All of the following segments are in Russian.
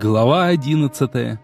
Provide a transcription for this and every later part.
Глава одиннадцатая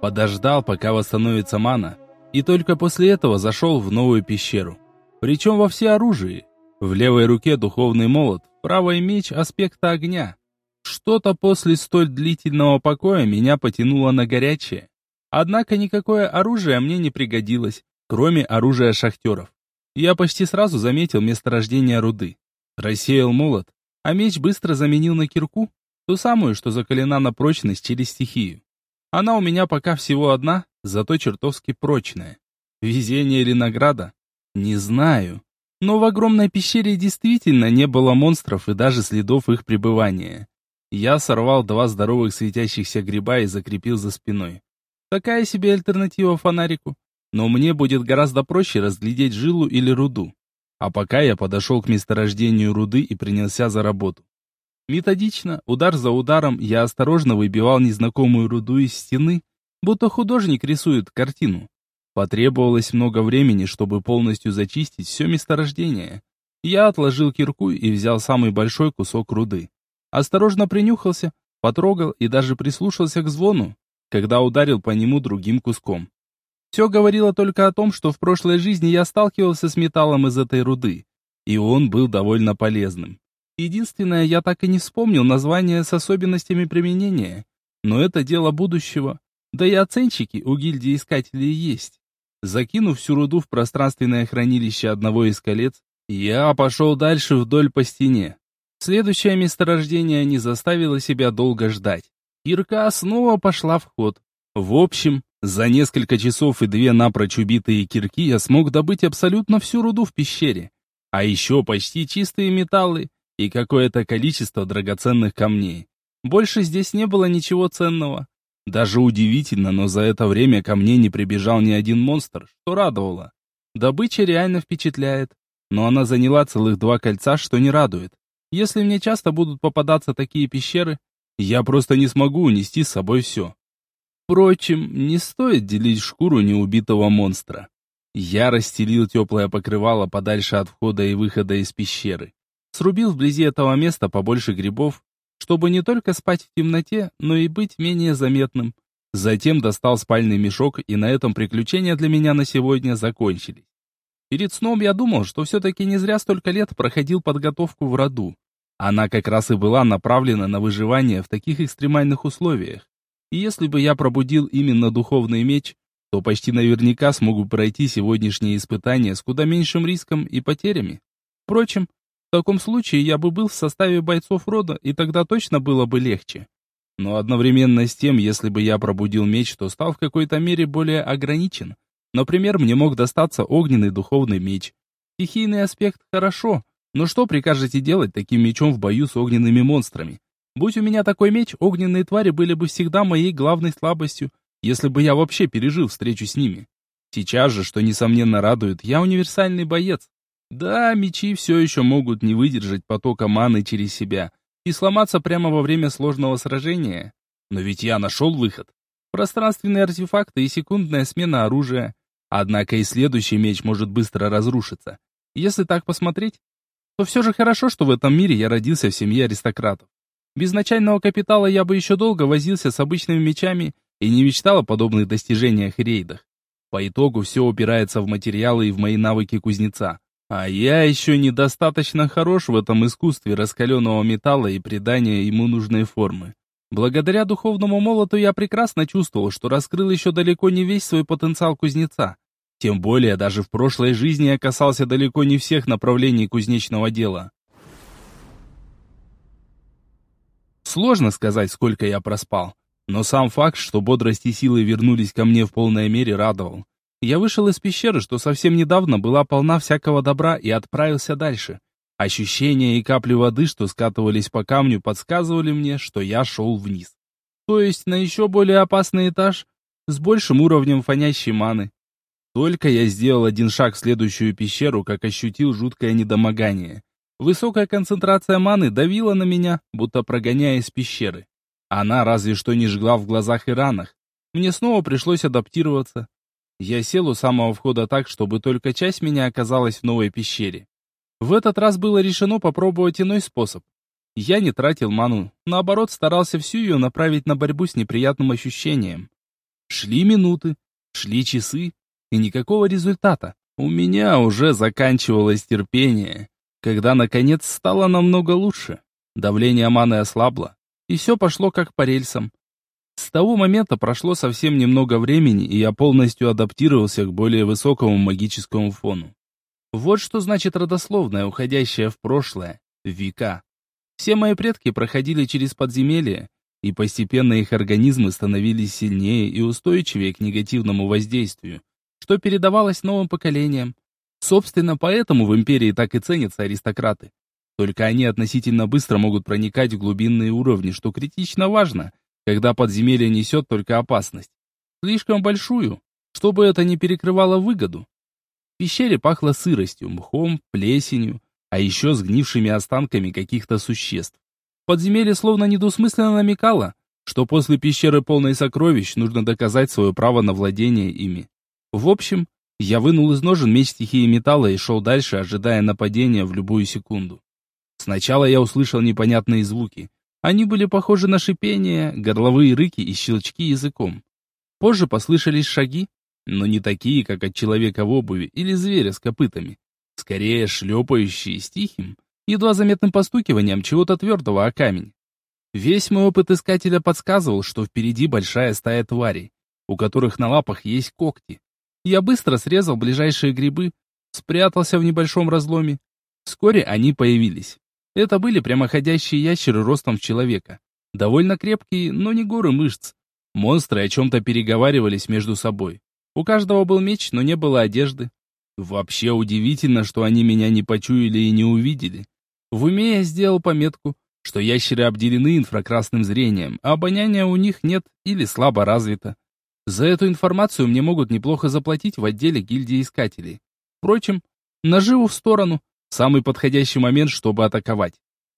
Подождал, пока восстановится мана, и только после этого зашел в новую пещеру. Причем во всеоружии. В левой руке духовный молот, правой меч аспекта огня. Что-то после столь длительного покоя меня потянуло на горячее. Однако никакое оружие мне не пригодилось, кроме оружия шахтеров. Я почти сразу заметил месторождение руды. Рассеял молот, а меч быстро заменил на кирку, ту самую, что закалена на прочность через стихию. Она у меня пока всего одна, зато чертовски прочная. Везение или награда? Не знаю. Но в огромной пещере действительно не было монстров и даже следов их пребывания. Я сорвал два здоровых светящихся гриба и закрепил за спиной. Такая себе альтернатива фонарику. Но мне будет гораздо проще разглядеть жилу или руду. А пока я подошел к месторождению руды и принялся за работу. Методично, удар за ударом, я осторожно выбивал незнакомую руду из стены, будто художник рисует картину. Потребовалось много времени, чтобы полностью зачистить все месторождение. Я отложил кирку и взял самый большой кусок руды. Осторожно принюхался, потрогал и даже прислушался к звону, когда ударил по нему другим куском. Все говорило только о том, что в прошлой жизни я сталкивался с металлом из этой руды, и он был довольно полезным. Единственное, я так и не вспомнил название с особенностями применения, но это дело будущего, да и оценщики у гильдии искателей есть. Закинув всю руду в пространственное хранилище одного из колец, я пошел дальше вдоль по стене. Следующее месторождение не заставило себя долго ждать. Кирка снова пошла в ход. В общем, за несколько часов и две напрочь убитые кирки я смог добыть абсолютно всю руду в пещере. А еще почти чистые металлы и какое-то количество драгоценных камней. Больше здесь не было ничего ценного. Даже удивительно, но за это время ко мне не прибежал ни один монстр, что радовало. Добыча реально впечатляет, но она заняла целых два кольца, что не радует. Если мне часто будут попадаться такие пещеры, я просто не смогу унести с собой все. Впрочем, не стоит делить шкуру неубитого монстра. Я расстелил теплое покрывало подальше от входа и выхода из пещеры. Срубил вблизи этого места побольше грибов, чтобы не только спать в темноте, но и быть менее заметным. Затем достал спальный мешок, и на этом приключения для меня на сегодня закончились. Перед сном я думал, что все-таки не зря столько лет проходил подготовку в роду. Она как раз и была направлена на выживание в таких экстремальных условиях. И если бы я пробудил именно духовный меч, то почти наверняка смогу пройти сегодняшнее испытание с куда меньшим риском и потерями. Впрочем, в таком случае я бы был в составе бойцов рода, и тогда точно было бы легче. Но одновременно с тем, если бы я пробудил меч, то стал в какой-то мере более ограничен. Например, мне мог достаться огненный духовный меч. Стихийный аспект хорошо, но что прикажете делать таким мечом в бою с огненными монстрами? Будь у меня такой меч, огненные твари были бы всегда моей главной слабостью, если бы я вообще пережил встречу с ними. Сейчас же, что несомненно радует, я универсальный боец. Да, мечи все еще могут не выдержать потока маны через себя и сломаться прямо во время сложного сражения. Но ведь я нашел выход. Пространственные артефакты и секундная смена оружия. Однако и следующий меч может быстро разрушиться. Если так посмотреть, то все же хорошо, что в этом мире я родился в семье аристократов. Без начального капитала я бы еще долго возился с обычными мечами и не мечтал о подобных достижениях и рейдах. По итогу все упирается в материалы и в мои навыки кузнеца. А я еще недостаточно хорош в этом искусстве раскаленного металла и придания ему нужной формы. Благодаря духовному молоту я прекрасно чувствовал, что раскрыл еще далеко не весь свой потенциал кузнеца. Тем более, даже в прошлой жизни я касался далеко не всех направлений кузнечного дела. Сложно сказать, сколько я проспал. Но сам факт, что бодрость и силы вернулись ко мне в полной мере, радовал. Я вышел из пещеры, что совсем недавно была полна всякого добра, и отправился дальше. Ощущения и капли воды, что скатывались по камню, подсказывали мне, что я шел вниз. То есть на еще более опасный этаж, с большим уровнем фонящей маны. Только я сделал один шаг в следующую пещеру, как ощутил жуткое недомогание. Высокая концентрация маны давила на меня, будто прогоняя из пещеры. Она разве что не жгла в глазах и ранах. Мне снова пришлось адаптироваться. Я сел у самого входа так, чтобы только часть меня оказалась в новой пещере. В этот раз было решено попробовать иной способ. Я не тратил ману, наоборот, старался всю ее направить на борьбу с неприятным ощущением. Шли минуты, шли часы, и никакого результата. У меня уже заканчивалось терпение, когда, наконец, стало намного лучше. Давление маны ослабло, и все пошло как по рельсам. С того момента прошло совсем немного времени, и я полностью адаптировался к более высокому магическому фону. Вот что значит родословное, уходящее в прошлое, века. Все мои предки проходили через подземелье, и постепенно их организмы становились сильнее и устойчивее к негативному воздействию, что передавалось новым поколениям. Собственно, поэтому в империи так и ценятся аристократы. Только они относительно быстро могут проникать в глубинные уровни, что критично важно, когда подземелье несет только опасность. Слишком большую, чтобы это не перекрывало выгоду. В пещере пахло сыростью, мхом, плесенью, а еще сгнившими останками каких-то существ. Подземелье словно недвусмысленно намекало, что после пещеры полной сокровищ нужно доказать свое право на владение ими. В общем, я вынул из ножен меч стихии металла и шел дальше, ожидая нападения в любую секунду. Сначала я услышал непонятные звуки. Они были похожи на шипение, горловые рыки и щелчки языком. Позже послышались шаги, но не такие, как от человека в обуви или зверя с копытами. Скорее шлепающие с тихим, едва заметным постукиванием чего-то твердого о камень. Весь мой опыт искателя подсказывал, что впереди большая стая тварей, у которых на лапах есть когти. Я быстро срезал ближайшие грибы, спрятался в небольшом разломе. Вскоре они появились. Это были прямоходящие ящеры ростом в человека. Довольно крепкие, но не горы мышц. Монстры о чем-то переговаривались между собой. У каждого был меч, но не было одежды. Вообще удивительно, что они меня не почуяли и не увидели. В уме я сделал пометку, что ящеры обделены инфракрасным зрением, а обоняния у них нет или слабо развито. За эту информацию мне могут неплохо заплатить в отделе гильдии искателей. Впрочем, наживу в сторону. Самый подходящий момент, чтобы атаковать.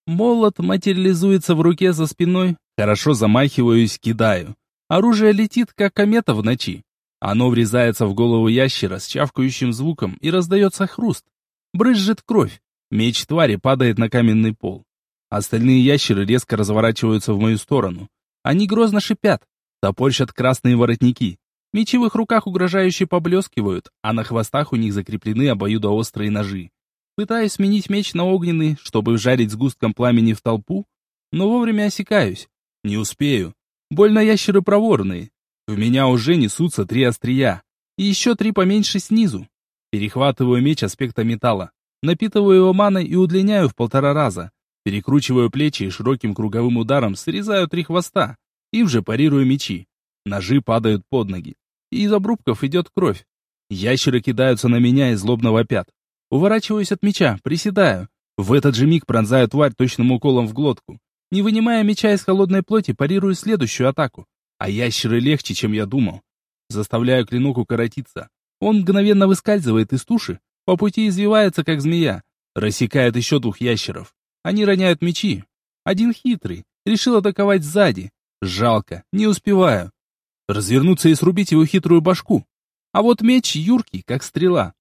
Молот материализуется в руке за спиной. Хорошо замахиваюсь, кидаю. Оружие летит, как комета в ночи. Оно врезается в голову ящера с чавкающим звуком и раздается хруст. Брызжет кровь. Меч твари падает на каменный пол. Остальные ящеры резко разворачиваются в мою сторону. Они грозно шипят, Топорщат красные воротники. Мечи в их руках угрожающе поблескивают, а на хвостах у них закреплены обоюдоострые ножи. Пытаюсь сменить меч на огненный, чтобы вжарить сгустком пламени в толпу, но вовремя осекаюсь. Не успею. Больно ящеры проворные. В меня уже несутся три острия. И еще три поменьше снизу. Перехватываю меч аспекта металла. Напитываю его маной и удлиняю в полтора раза. Перекручиваю плечи и широким круговым ударом срезаю три хвоста. Им же парирую мечи. Ножи падают под ноги. И из обрубков идет кровь. Ящеры кидаются на меня и злобно вопят. Уворачиваюсь от меча, приседаю. В этот же миг пронзаю тварь точным уколом в глотку. Не вынимая меча из холодной плоти, парирую следующую атаку. А ящеры легче, чем я думал. Заставляю клинок укоротиться. Он мгновенно выскальзывает из туши, по пути извивается, как змея. Рассекает еще двух ящеров. Они роняют мечи. Один хитрый, решил атаковать сзади. Жалко, не успеваю. Развернуться и срубить его хитрую башку. А вот меч юркий, как стрела.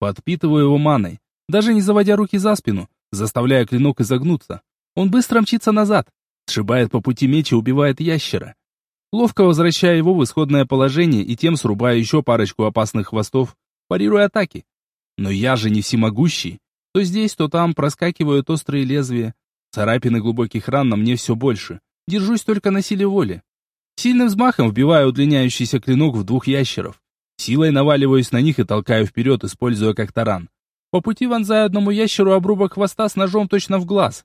Подпитываю его маной, даже не заводя руки за спину, заставляя клинок изогнуться. Он быстро мчится назад, сшибает по пути меч и убивает ящера. Ловко возвращая его в исходное положение и тем срубая еще парочку опасных хвостов, парируя атаки. Но я же не всемогущий. То здесь, то там проскакивают острые лезвия. Царапины глубоких ран на мне все больше. Держусь только на силе воли. Сильным взмахом вбиваю удлиняющийся клинок в двух ящеров. Силой наваливаюсь на них и толкаю вперед, используя как таран. По пути вонзаю одному ящеру обрубок хвоста с ножом точно в глаз.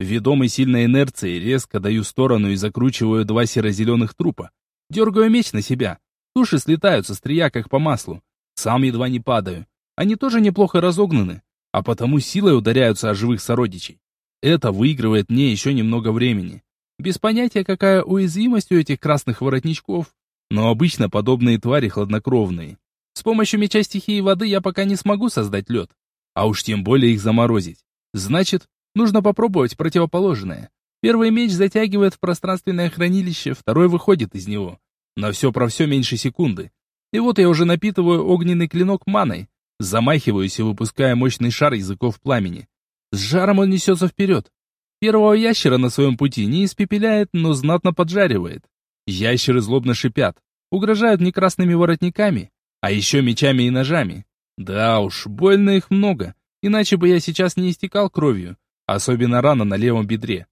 Ведомый сильной инерцией резко даю сторону и закручиваю два серо-зеленых трупа. Дергаю меч на себя. Туши слетают со стрия, как по маслу. Сам едва не падаю. Они тоже неплохо разогнаны, а потому силой ударяются о живых сородичей. Это выигрывает мне еще немного времени. Без понятия, какая уязвимость у этих красных воротничков, но обычно подобные твари хладнокровные. С помощью меча стихии воды я пока не смогу создать лед, а уж тем более их заморозить. Значит, нужно попробовать противоположное. Первый меч затягивает в пространственное хранилище, второй выходит из него. На все про все меньше секунды. И вот я уже напитываю огненный клинок маной, замахиваюсь и выпуская мощный шар языков пламени. С жаром он несется вперед. Первого ящера на своем пути не испепеляет, но знатно поджаривает. Ящеры злобно шипят, угрожают мне красными воротниками, а еще мечами и ножами. Да уж, больно их много, иначе бы я сейчас не истекал кровью, особенно рана на левом бедре.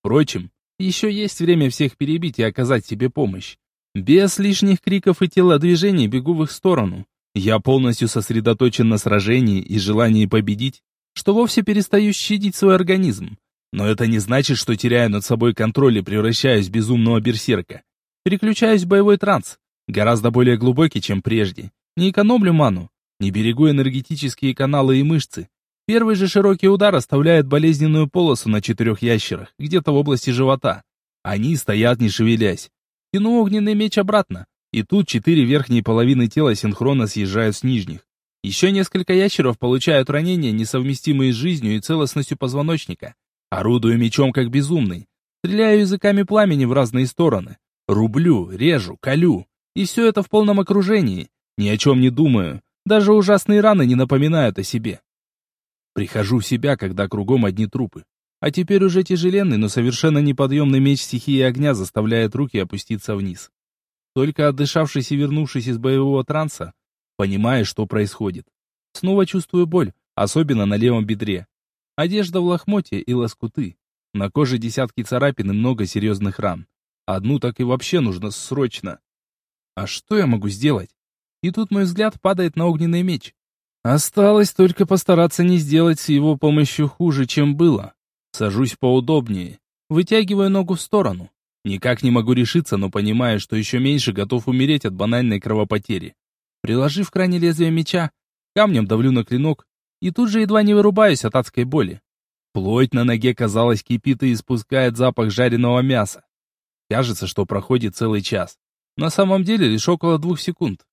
Впрочем, еще есть время всех перебить и оказать себе помощь. Без лишних криков и телодвижений бегу в их сторону. Я полностью сосредоточен на сражении и желании победить, что вовсе перестаю щадить свой организм. Но это не значит, что теряю над собой контроль и превращаюсь в безумного берсерка. Переключаюсь в боевой транс, гораздо более глубокий, чем прежде. Не экономлю ману, не берегу энергетические каналы и мышцы. Первый же широкий удар оставляет болезненную полосу на четырех ящерах, где-то в области живота. Они стоят не шевелясь. Тяну огненный меч обратно, и тут четыре верхние половины тела синхронно съезжают с нижних. Еще несколько ящеров получают ранения, несовместимые с жизнью и целостностью позвоночника. Орудую мечом как безумный. Стреляю языками пламени в разные стороны. Рублю, режу, колю. И все это в полном окружении. Ни о чем не думаю. Даже ужасные раны не напоминают о себе. Прихожу в себя, когда кругом одни трупы. А теперь уже тяжеленный, но совершенно неподъемный меч стихии огня заставляет руки опуститься вниз. Только отдышавшись и вернувшись из боевого транса, понимаю, что происходит. Снова чувствую боль, особенно на левом бедре. Одежда в лохмотье и лоскуты. На коже десятки царапин и много серьезных ран. Одну так и вообще нужно срочно. А что я могу сделать? И тут мой взгляд падает на огненный меч. Осталось только постараться не сделать с его помощью хуже, чем было. Сажусь поудобнее, вытягиваю ногу в сторону. Никак не могу решиться, но понимаю, что еще меньше готов умереть от банальной кровопотери. Приложив крайне лезвие меча, камнем давлю на клинок и тут же едва не вырубаюсь от адской боли. Плоть на ноге, казалось, кипит и испускает запах жареного мяса. Кажется, что проходит целый час. На самом деле лишь около двух секунд.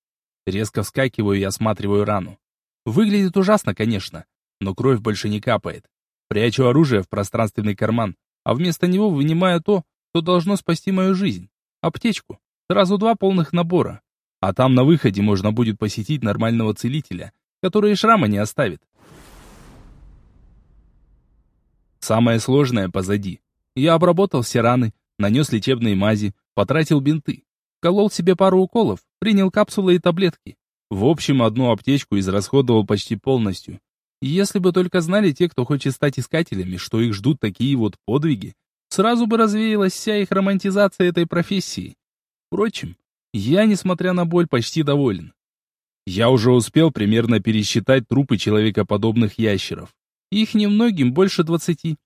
Резко вскакиваю и осматриваю рану. Выглядит ужасно, конечно, но кровь больше не капает. Прячу оружие в пространственный карман, а вместо него вынимаю то, что должно спасти мою жизнь. Аптечку. Сразу два полных набора. А там на выходе можно будет посетить нормального целителя, который шрама не оставит. Самое сложное позади. Я обработал все раны, нанес лечебные мази, потратил бинты, колол себе пару уколов, принял капсулы и таблетки. В общем, одну аптечку израсходовал почти полностью. Если бы только знали те, кто хочет стать искателями, что их ждут такие вот подвиги, сразу бы развеялась вся их романтизация этой профессии. Впрочем, я, несмотря на боль, почти доволен. Я уже успел примерно пересчитать трупы человекоподобных ящеров. Их немногим больше двадцати.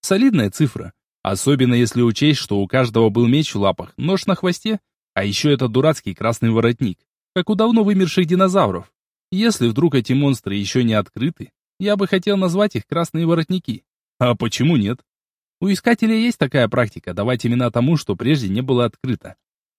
Солидная цифра, особенно если учесть, что у каждого был меч в лапах, нож на хвосте, а еще этот дурацкий красный воротник, как у давно вымерших динозавров. Если вдруг эти монстры еще не открыты, я бы хотел назвать их красные воротники. А почему нет? У искателей есть такая практика, давать имена тому, что прежде не было открыто.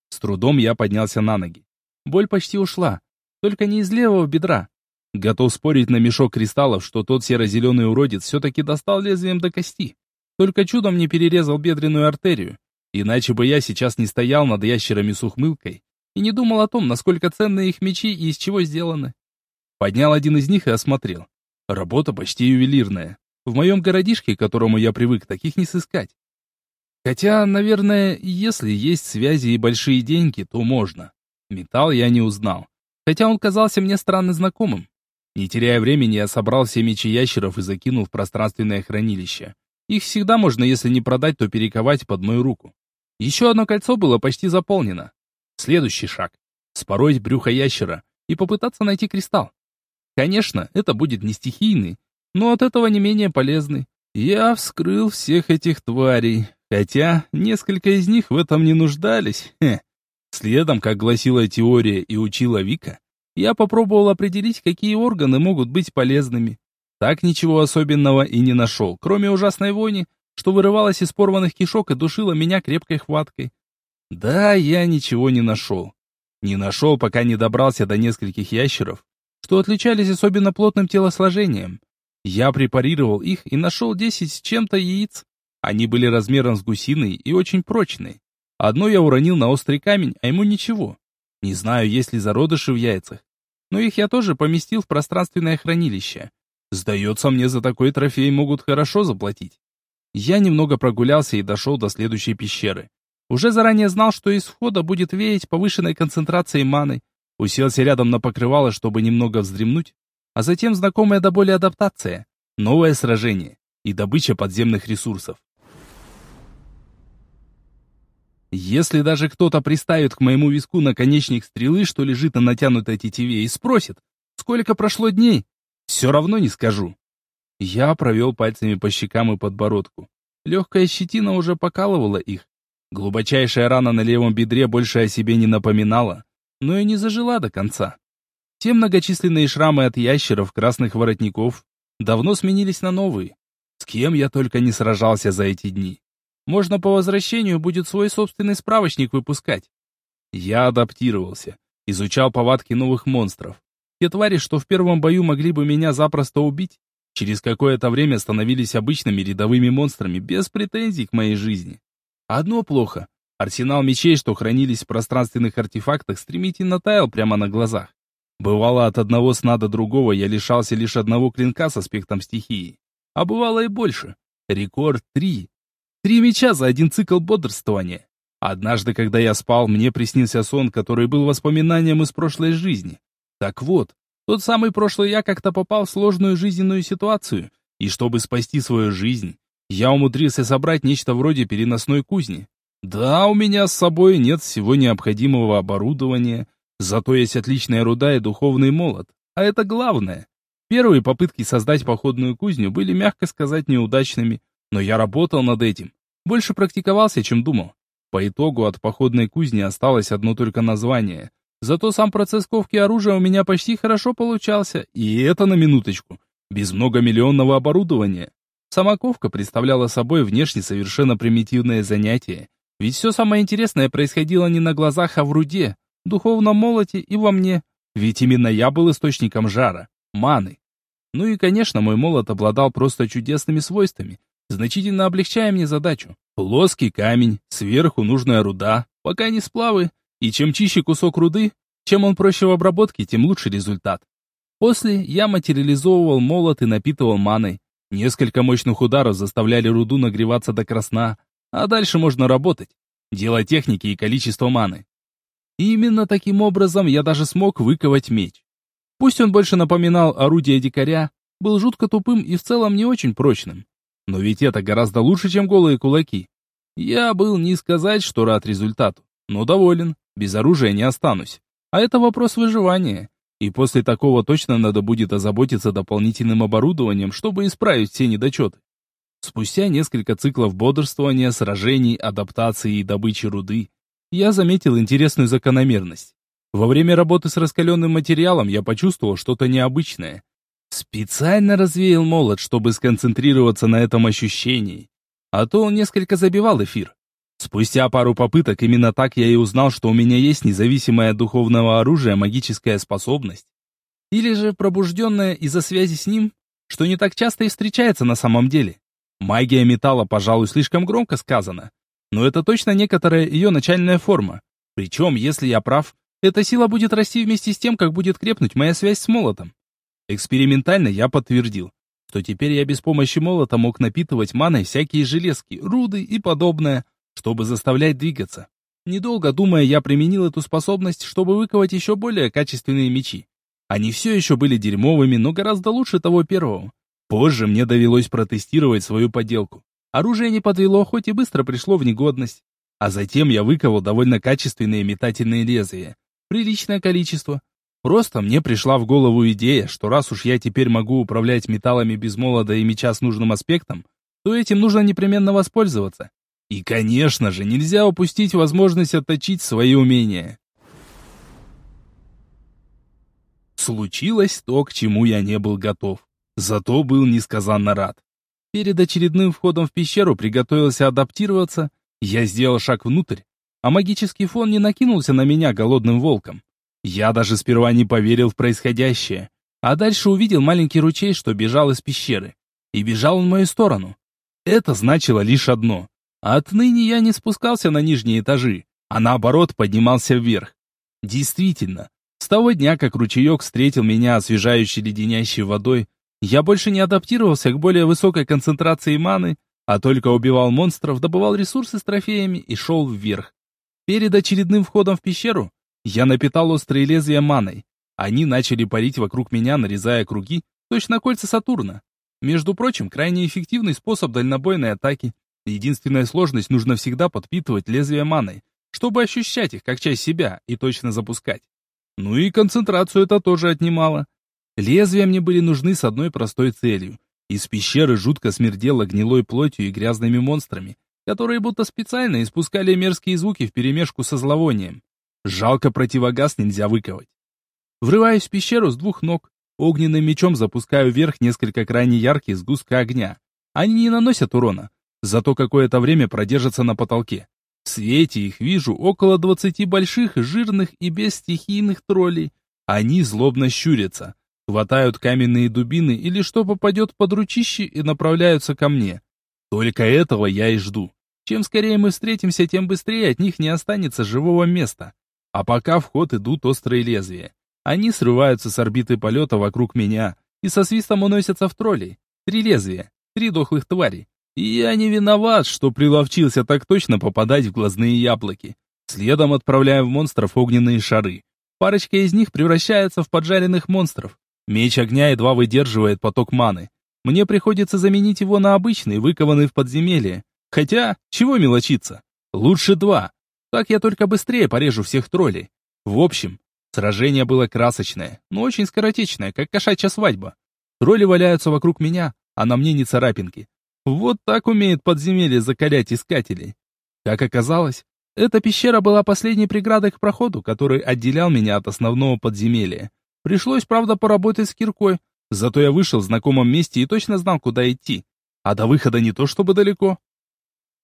С трудом я поднялся на ноги. Боль почти ушла, только не из левого бедра. Готов спорить на мешок кристаллов, что тот серо-зеленый уродец все-таки достал лезвием до кости. Только чудом не перерезал бедренную артерию. Иначе бы я сейчас не стоял над ящерами с ухмылкой и не думал о том, насколько ценны их мечи и из чего сделаны. Поднял один из них и осмотрел. Работа почти ювелирная. В моем городишке, к которому я привык, таких не сыскать. Хотя, наверное, если есть связи и большие деньги, то можно. Металл я не узнал хотя он казался мне странно знакомым. Не теряя времени, я собрал все мечи ящеров и закинул в пространственное хранилище. Их всегда можно, если не продать, то перековать под мою руку. Еще одно кольцо было почти заполнено. Следующий шаг — спороть брюхо ящера и попытаться найти кристалл. Конечно, это будет не стихийный, но от этого не менее полезный. Я вскрыл всех этих тварей, хотя несколько из них в этом не нуждались. Хе. Следом, как гласила теория и учила Вика, я попробовал определить, какие органы могут быть полезными. Так ничего особенного и не нашел, кроме ужасной вони, что вырывалась из порванных кишок и душила меня крепкой хваткой. Да, я ничего не нашел. Не нашел, пока не добрался до нескольких ящеров, что отличались особенно плотным телосложением. Я препарировал их и нашел десять с чем-то яиц. Они были размером с гусиной и очень прочные. Одно я уронил на острый камень, а ему ничего. Не знаю, есть ли зародыши в яйцах. Но их я тоже поместил в пространственное хранилище. Сдается мне, за такой трофей могут хорошо заплатить. Я немного прогулялся и дошел до следующей пещеры. Уже заранее знал, что из входа будет веять повышенной концентрацией маны. Уселся рядом на покрывало, чтобы немного вздремнуть, а затем знакомая до боли адаптация, новое сражение и добыча подземных ресурсов. Если даже кто-то приставит к моему виску наконечник стрелы, что лежит на натянутой тетиве, и спросит, сколько прошло дней, все равно не скажу. Я провел пальцами по щекам и подбородку. Легкая щетина уже покалывала их. Глубочайшая рана на левом бедре больше о себе не напоминала, но и не зажила до конца. Те многочисленные шрамы от ящеров, красных воротников, давно сменились на новые. С кем я только не сражался за эти дни. Можно по возвращению будет свой собственный справочник выпускать. Я адаптировался, изучал повадки новых монстров. Те твари, что в первом бою могли бы меня запросто убить, через какое-то время становились обычными рядовыми монстрами без претензий к моей жизни. Одно плохо. Арсенал мечей, что хранились в пространственных артефактах, стремительно таял прямо на глазах. Бывало, от одного сна до другого я лишался лишь одного клинка с аспектом стихии. А бывало и больше. Рекорд три. Три меча за один цикл бодрствования. Однажды, когда я спал, мне приснился сон, который был воспоминанием из прошлой жизни. Так вот, тот самый прошлый я как-то попал в сложную жизненную ситуацию, и чтобы спасти свою жизнь, я умудрился собрать нечто вроде переносной кузни. Да, у меня с собой нет всего необходимого оборудования, зато есть отличная руда и духовный молот. А это главное. Первые попытки создать походную кузню были, мягко сказать, неудачными, но я работал над этим. Больше практиковался, чем думал. По итогу от походной кузни осталось одно только название. Зато сам процесс ковки оружия у меня почти хорошо получался, и это на минуточку, без многомиллионного оборудования. Сама ковка представляла собой внешне совершенно примитивное занятие, ведь все самое интересное происходило не на глазах, а в руде, духовном молоте и во мне, ведь именно я был источником жара, маны. Ну и, конечно, мой молот обладал просто чудесными свойствами, значительно облегчая мне задачу. Плоский камень, сверху нужная руда, пока не сплавы, и чем чище кусок руды, чем он проще в обработке, тем лучше результат. После я материализовывал молот и напитывал маной. Несколько мощных ударов заставляли руду нагреваться до красна, а дальше можно работать. Дело техники и количество маны. И именно таким образом я даже смог выковать меч. Пусть он больше напоминал орудие дикаря, был жутко тупым и в целом не очень прочным. Но ведь это гораздо лучше, чем голые кулаки. Я был не сказать, что рад результату, но доволен, без оружия не останусь. А это вопрос выживания. И после такого точно надо будет озаботиться дополнительным оборудованием, чтобы исправить все недочеты. Спустя несколько циклов бодрствования, сражений, адаптации и добычи руды, я заметил интересную закономерность. Во время работы с раскаленным материалом я почувствовал что-то необычное. Специально развеял молот, чтобы сконцентрироваться на этом ощущении. А то он несколько забивал эфир. Спустя пару попыток именно так я и узнал, что у меня есть независимое от духовного оружия магическая способность. Или же пробужденная из-за связи с ним, что не так часто и встречается на самом деле. Магия металла, пожалуй, слишком громко сказано. Но это точно некоторая ее начальная форма. Причем, если я прав, эта сила будет расти вместе с тем, как будет крепнуть моя связь с молотом. Экспериментально я подтвердил, что теперь я без помощи молота мог напитывать маной всякие железки, руды и подобное, чтобы заставлять двигаться. Недолго думая, я применил эту способность, чтобы выковать еще более качественные мечи. Они все еще были дерьмовыми, но гораздо лучше того первого. Позже мне довелось протестировать свою поделку. Оружие не подвело, хоть и быстро пришло в негодность. А затем я выковал довольно качественные метательные лезвия. Приличное количество, Просто мне пришла в голову идея, что раз уж я теперь могу управлять металлами без молода и меча с нужным аспектом, то этим нужно непременно воспользоваться. И, конечно же, нельзя упустить возможность отточить свои умения. Случилось то, к чему я не был готов. Зато был несказанно рад. Перед очередным входом в пещеру приготовился адаптироваться, я сделал шаг внутрь, а магический фон не накинулся на меня голодным волком. Я даже сперва не поверил в происходящее, а дальше увидел маленький ручей, что бежал из пещеры. И бежал он в мою сторону. Это значило лишь одно. Отныне я не спускался на нижние этажи, а наоборот поднимался вверх. Действительно, с того дня, как ручеек встретил меня освежающей леденящей водой, я больше не адаптировался к более высокой концентрации маны, а только убивал монстров, добывал ресурсы с трофеями и шел вверх. Перед очередным входом в пещеру я напитал острые лезвия маной. Они начали парить вокруг меня, нарезая круги, точно кольца Сатурна. Между прочим, крайне эффективный способ дальнобойной атаки. Единственная сложность нужно всегда подпитывать лезвия маной, чтобы ощущать их как часть себя и точно запускать. Ну и концентрацию это тоже отнимало. Лезвия мне были нужны с одной простой целью. Из пещеры жутко смердело гнилой плотью и грязными монстрами, которые будто специально испускали мерзкие звуки вперемешку со зловонием. Жалко противогаз нельзя выковать. Врываюсь в пещеру с двух ног. Огненным мечом запускаю вверх несколько крайне ярких сгустка огня. Они не наносят урона, зато какое-то время продержатся на потолке. В свете их вижу около двадцати больших, жирных и бесстихийных троллей. Они злобно щурятся, хватают каменные дубины или что попадет под ручище и направляются ко мне. Только этого я и жду. Чем скорее мы встретимся, тем быстрее от них не останется живого места. А пока в ход идут острые лезвия. Они срываются с орбиты полета вокруг меня и со свистом уносятся в троллей. Три лезвия, три дохлых твари. И я не виноват, что приловчился так точно попадать в глазные яблоки. Следом отправляю в монстров огненные шары. Парочка из них превращается в поджаренных монстров. Меч огня едва выдерживает поток маны. Мне приходится заменить его на обычный, выкованный в подземелье. Хотя, чего мелочиться? Лучше два. Так я только быстрее порежу всех троллей. В общем, сражение было красочное, но очень скоротечное, как кошачья свадьба. Тролли валяются вокруг меня, а на мне не царапинки. Вот так умеет подземелье закалять искателей. Как оказалось, эта пещера была последней преградой к проходу, который отделял меня от основного подземелья. Пришлось, правда, поработать с киркой, зато я вышел в знакомом месте и точно знал, куда идти. А до выхода не то чтобы далеко.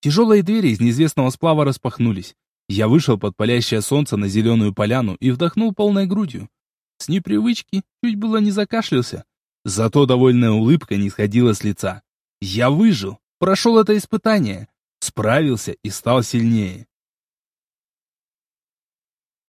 Тяжелые двери из неизвестного сплава распахнулись. Я вышел под палящее солнце на зеленую поляну и вдохнул полной грудью. С непривычки чуть было не закашлялся. Зато довольная улыбка не сходила с лица. Я выжил, прошел это испытание, справился и стал сильнее.